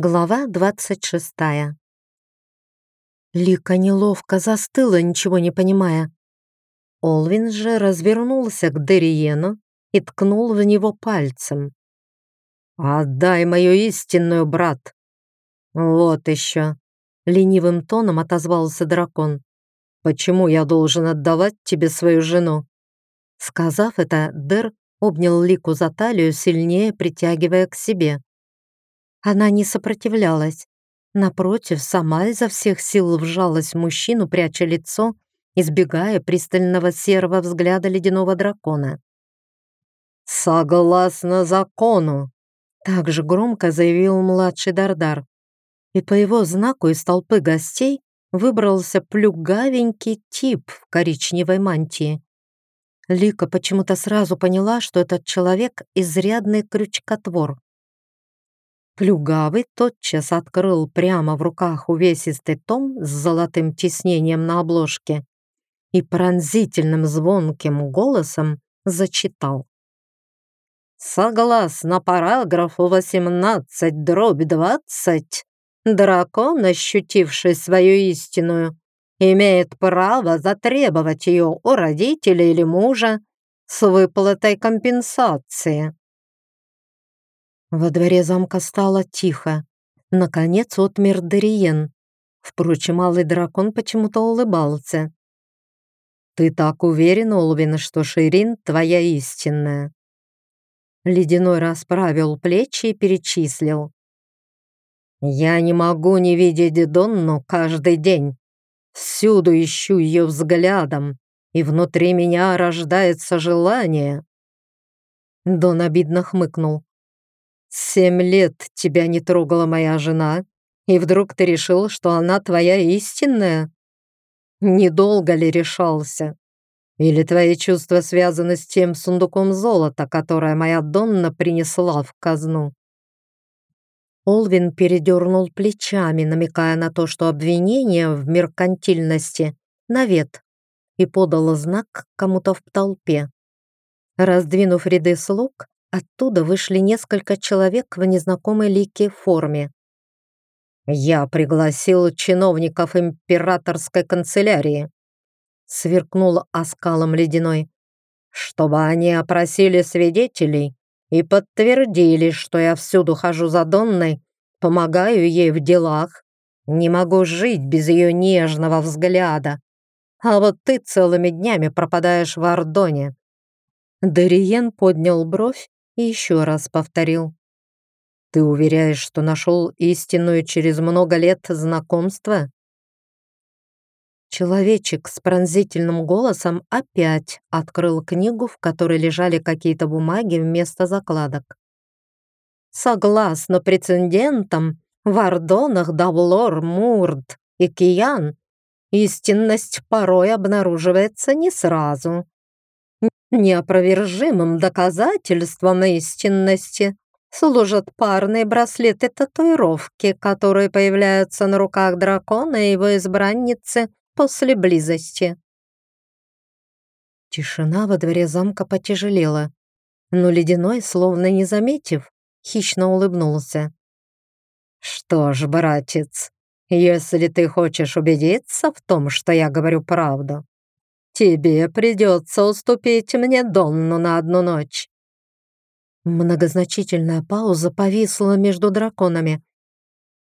Глава двадцать шестая. Лика неловко застыла, ничего не понимая. Олвин же развернулся к Дериену и ткнул в него пальцем. «Отдай мою истинную, брат!» «Вот еще!» — ленивым тоном отозвался дракон. «Почему я должен отдавать тебе свою жену?» Сказав это, Дер обнял Лику за талию, сильнее притягивая к себе. Она не сопротивлялась. Напротив, сама изо всех сил вжалась в мужчину, пряча лицо, избегая пристального серого взгляда ледяного дракона. «Согласно закону!» Так же громко заявил младший Дардар. И по его знаку из толпы гостей выбрался плюгавенький тип в коричневой мантии. Лика почему-то сразу поняла, что этот человек — изрядный крючкотвор. Плюгавый тотчас открыл прямо в руках увесистый том с золотым тиснением на обложке и пронзительным звонким голосом зачитал. Согласно параграфу 18 дробь 20, дракон, ощутивший свою истинную, имеет право затребовать ее у родителей или мужа с выплатой компенсации. Во дворе замка стало тихо. Наконец отмер Дариен. Впрочем, малый дракон почему-то улыбался. «Ты так уверен, Олвин, что Ширин твоя истинная?» Ледяной расправил плечи и перечислил. «Я не могу не видеть Донну каждый день. Всюду ищу ее взглядом, и внутри меня рождается желание». Дон обидно хмыкнул. Семь лет тебя не трогала моя жена, и вдруг ты решил, что она твоя истинная? Недолго ли решался? Или твои чувства связаны с тем сундуком золота, которое моя Донна принесла в казну?» Олвин передернул плечами, намекая на то, что обвинение в меркантильности — навет, и подал знак кому-то в толпе. Раздвинув ряды слуг, Оттуда вышли несколько человек в незнакомой лике форме. «Я пригласил чиновников императорской канцелярии», сверкнул оскалом ледяной, «чтобы они опросили свидетелей и подтвердили, что я всюду хожу за Донной, помогаю ей в делах, не могу жить без ее нежного взгляда. А вот ты целыми днями пропадаешь в Ордоне». Дариен поднял бровь и еще раз повторил. «Ты уверяешь, что нашел истинную через много лет знакомства?» Человечек с пронзительным голосом опять открыл книгу, в которой лежали какие-то бумаги вместо закладок. «Согласно прецедентам, в Ордонах Давлор, Мурд и Киян истинность порой обнаруживается не сразу. Неопровержимым доказательством истинности служат парные браслеты-татуировки, которые появляются на руках дракона и его избранницы после близости. Тишина во дворе замка потяжелела, но Ледяной, словно не заметив, хищно улыбнулся. «Что ж, братец, если ты хочешь убедиться в том, что я говорю правду, тебе придется уступить мне Донну на одну ночь». Многозначительная пауза повисла между драконами.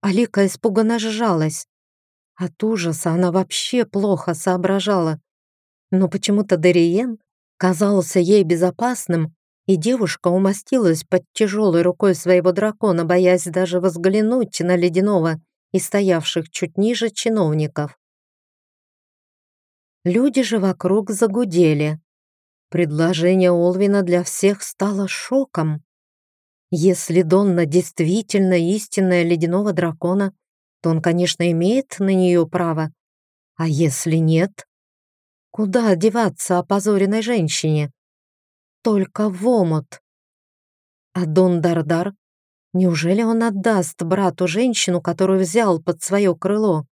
Алика испуганно сжалась. От ужаса она вообще плохо соображала. Но почему-то Дериен казался ей безопасным, и девушка умостилась под тяжелой рукой своего дракона, боясь даже взглянуть на ледяного и стоявших чуть ниже чиновников. Люди же вокруг загудели. Предложение Олвина для всех стало шоком. Если Донна действительно истинная ледяного дракона, то он, конечно, имеет на нее право. А если нет? Куда одеваться опозоренной женщине? Только в омут. А Дон Дардар? Неужели он отдаст брату женщину, которую взял под свое крыло?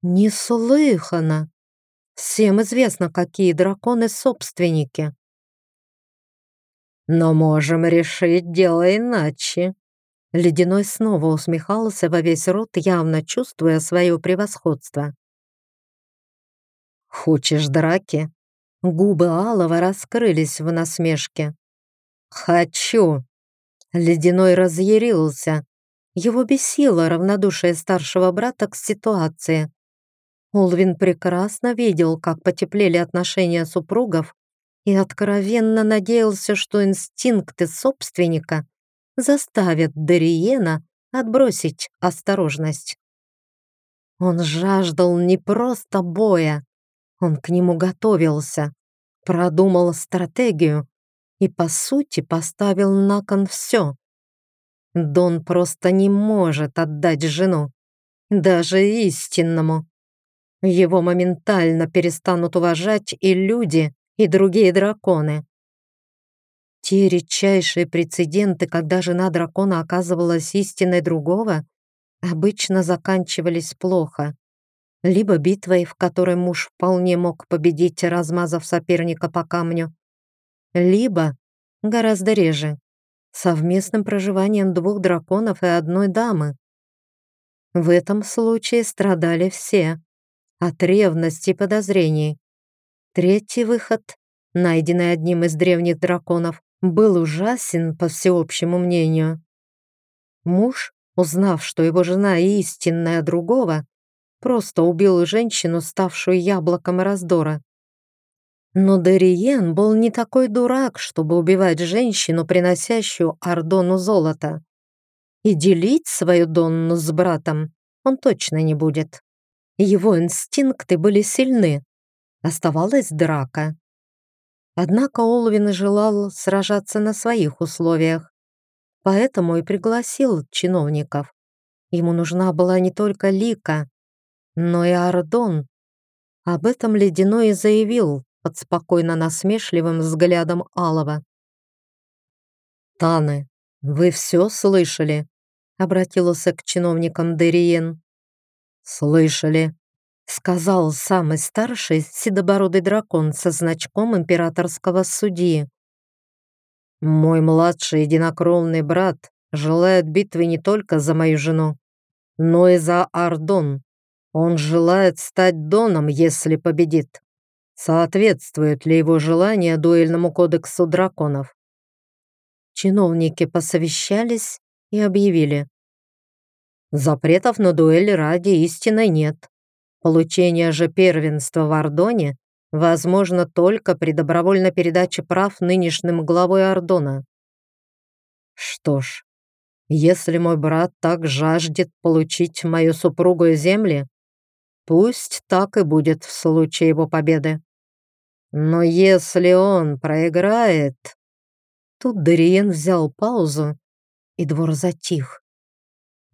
Неслыханно! Всем известно, какие драконы собственники. Но можем решить дело иначе. Ледяной снова усмехался во весь рот, явно чувствуя свое превосходство. «Хочешь драки?» Губы Алова раскрылись в насмешке. «Хочу!» Ледяной разъярился. Его бесило равнодушие старшего брата к ситуации. Улвин прекрасно видел, как потеплели отношения супругов и откровенно надеялся, что инстинкты собственника заставят Дариена отбросить осторожность. Он жаждал не просто боя, он к нему готовился, продумал стратегию и, по сути, поставил на кон все. Дон просто не может отдать жену, даже истинному. Его моментально перестанут уважать и люди, и другие драконы. Те редчайшие прецеденты, когда жена дракона оказывалась истиной другого, обычно заканчивались плохо. Либо битвой, в которой муж вполне мог победить, размазав соперника по камню, либо, гораздо реже, совместным проживанием двух драконов и одной дамы. В этом случае страдали все, от ревности и подозрений. Третий выход, найденный одним из древних драконов, был ужасен по всеобщему мнению. Муж, узнав, что его жена истинная другого, просто убил женщину, ставшую яблоком раздора. Но Дериен был не такой дурак, чтобы убивать женщину, приносящую Ордону золото. И делить свою Донну с братом он точно не будет. Его инстинкты были сильны. Оставалась драка. Однако Олвин желал сражаться на своих условиях, поэтому и пригласил чиновников. Ему нужна была не только Лика, но и Ардон. Об этом Ледяной и заявил под спокойно насмешливым взглядом Алова. «Таны, вы все слышали?» обратился к чиновникам Дериен. «Слышали», сказал самый старший седобородый дракон со значком императорского судьи. «Мой младший единокровный брат желает битвы не только за мою жену, но и за Ардон. Он желает стать Доном, если победит. Соответствует ли его желание дуэльному кодексу драконов?» Чиновники посовещались и объявили. Запретов на дуэль ради истины нет. Получение же первенства в Ордоне возможно только при добровольной передаче прав нынешним главой Ордона. Что ж, если мой брат так жаждет получить мою супругу и земли, пусть так и будет в случае его победы. Но если он проиграет... Тут Дариен взял паузу, и двор затих.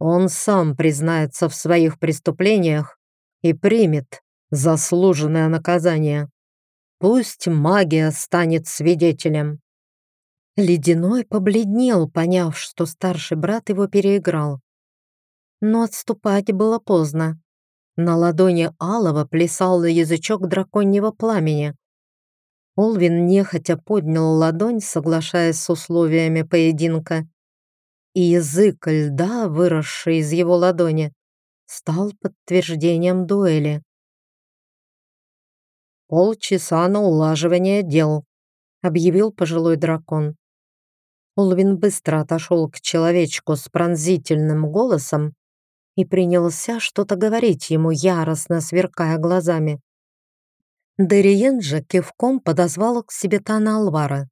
Он сам признается в своих преступлениях и примет заслуженное наказание. Пусть магия станет свидетелем. Ледяной побледнел, поняв, что старший брат его переиграл. Но отступать было поздно. На ладони Алова плясал язычок драконьего пламени. Олвин нехотя поднял ладонь, соглашаясь с условиями поединка, и язык льда, выросший из его ладони, стал подтверждением дуэли. «Полчаса на улаживание дел», — объявил пожилой дракон. Улвин быстро отошел к человечку с пронзительным голосом и принялся что-то говорить ему, яростно сверкая глазами. Дериен же кивком подозвал к себе Тана Алвара.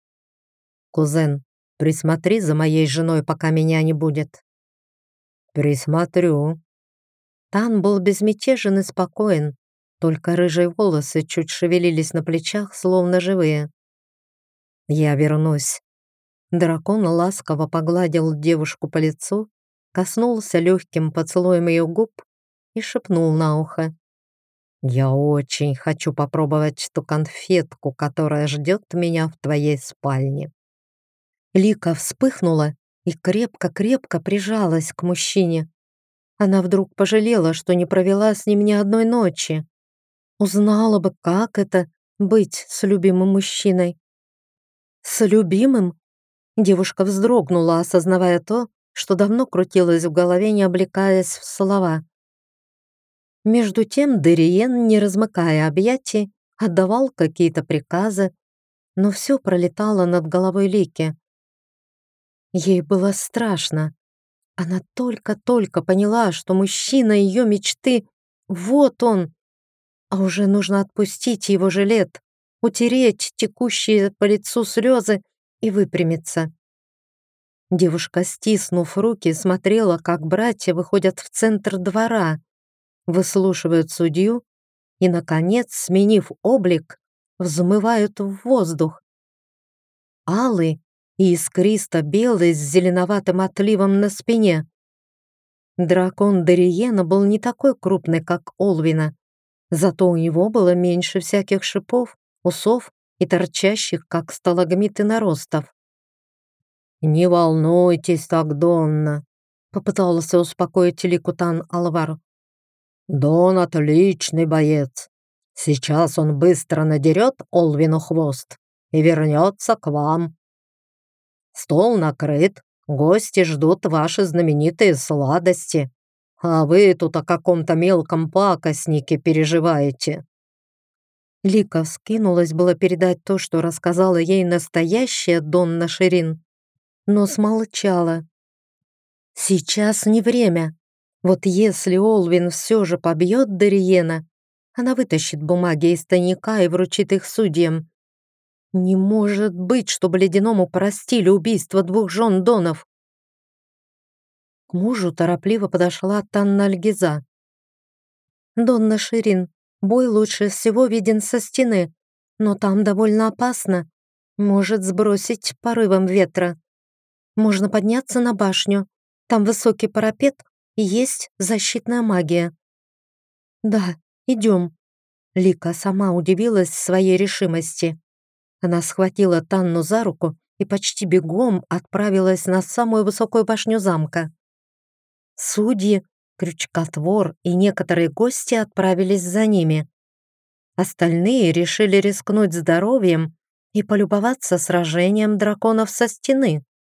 «Кузен, присмотри за моей женой, пока меня не будет». «Присмотрю», Тан был безмятежен и спокоен, только рыжие волосы чуть шевелились на плечах, словно живые. «Я вернусь». Дракон ласково погладил девушку по лицу, коснулся легким поцелуем ее губ и шепнул на ухо. «Я очень хочу попробовать ту конфетку, которая ждет меня в твоей спальне». Лика вспыхнула и крепко-крепко прижалась к мужчине, она вдруг пожалела, что не провела с ним ни одной ночи. Узнала бы, как это — быть с любимым мужчиной. С любимым? Девушка вздрогнула, осознавая то, что давно крутилось в голове, не облекаясь в слова. Между тем Дериен, не размыкая объятий, отдавал какие-то приказы, но все пролетало над головой Лики. Ей было страшно. Она только-только поняла, что мужчина ее мечты — вот он, а уже нужно отпустить его жилет, утереть текущие по лицу слезы и выпрямиться. Девушка, стиснув руки, смотрела, как братья выходят в центр двора, выслушивают судью и, наконец, сменив облик, взмывают в воздух. Алый и искристо-белый с зеленоватым отливом на спине. Дракон Дариена был не такой крупный, как Олвина, зато у него было меньше всяких шипов, усов и торчащих, как сталагмиты наростов. «Не волнуйтесь так, Донна», — попытался успокоить Ликутан Алвар. «Дон отличный боец. Сейчас он быстро надерет Олвину хвост и вернется к вам. Стол накрыт, гости ждут ваши знаменитые сладости, а вы тут о каком-то мелком пакостнике переживаете». Лика вскинулась было передать то, что рассказала ей настоящая Донна Ширин, но смолчала. Сейчас не время. Вот если Олвин все же побьет Дариена, она вытащит бумаги из тайника и вручит их судьям. Не может быть, чтобы Ледяному простили убийство двух жен Донов. К мужу торопливо подошла Танна Альгиза. «Донна Ширин, бой лучше всего виден со стены, но там довольно опасно. Может сбросить порывом ветра. Можно подняться на башню. Там высокий парапет и есть защитная магия. Да, идем. Лика сама удивилась своей решимости. Она схватила Танну за руку и почти бегом отправилась на самую высокую башню замка. Судьи, крючкотвор и некоторые гости отправились за ними. Остальные решили рискнуть здоровьем и полюбоваться сражением драконов со стены.